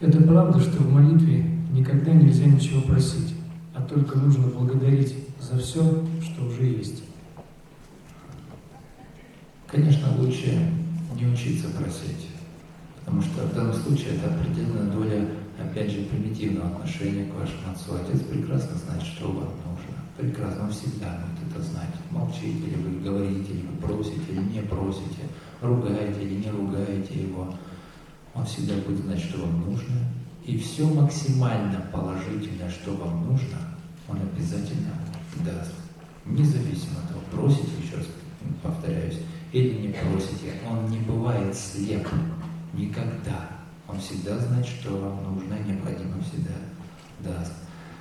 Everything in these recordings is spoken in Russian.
Это правда, что в молитве никогда нельзя ничего просить, а только нужно благодарить за все, что уже есть. Конечно, лучше не учиться просить, потому что в данном случае это определенная доля, опять же, примитивного отношения к вашему отцу. Отец прекрасно знает, что вам нужно. Прекрасно, всегда будет это знать. Молчите ли вы, говорите ли вы, просите или не просите, ругаете или не ругаете его. Он всегда будет знать, что вам нужно. И все максимально положительное, что вам нужно, он обязательно даст. Независимо от того, просите, еще раз повторяюсь, или не просите, он не бывает слеп никогда. Он всегда знает, что вам нужно и необходимо всегда даст.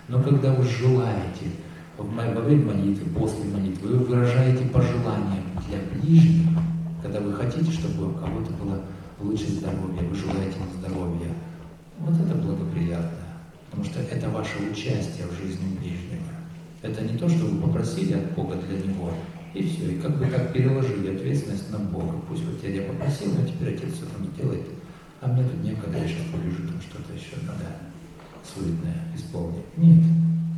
Но когда вы желаете, во время молитвы, после молитвы, вы выражаете пожелания для ближнего, когда вы хотите, чтобы у кого-то было лучше здоровье, вы желаете здоровья, вот это благоприятно. Потому что это ваше участие в жизни ближнего. Это не то, что вы попросили от Бога для Него, и все. И как бы так переложили ответственность на Бога. Пусть вот я, попросил, но теперь Отец все там сделает. А мне тут некогда, я сейчас полежу, там что-то еще надо суетное исполнить. Нет,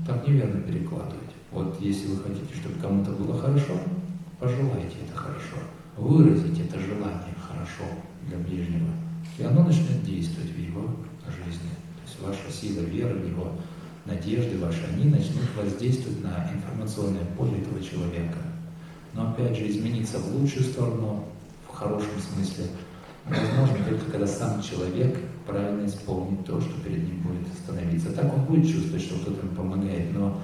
так неверно перекладывать. Вот если вы хотите, чтобы кому-то было хорошо, пожелайте это хорошо. Выразите это желание хорошо для ближнего. И оно начнет действовать в его жизни. То есть ваша сила веры в него, надежды ваши, они начнут воздействовать на информационное поле этого человека. Но опять же, измениться в лучшую сторону, в хорошем смысле, возможно только когда сам человек правильно исполнит то, что перед ним будет становиться. Так он будет чувствовать, что кто-то ему помогает, но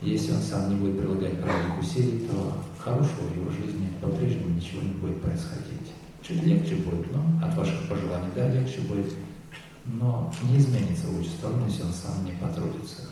если он сам не будет прилагать правильных усилий, то хорошего в его жизни по-прежнему ничего не будет. Чуть легче будет, но от ваших пожеланий, да, легче будет, но не изменится сторону, если он сам не потрудится.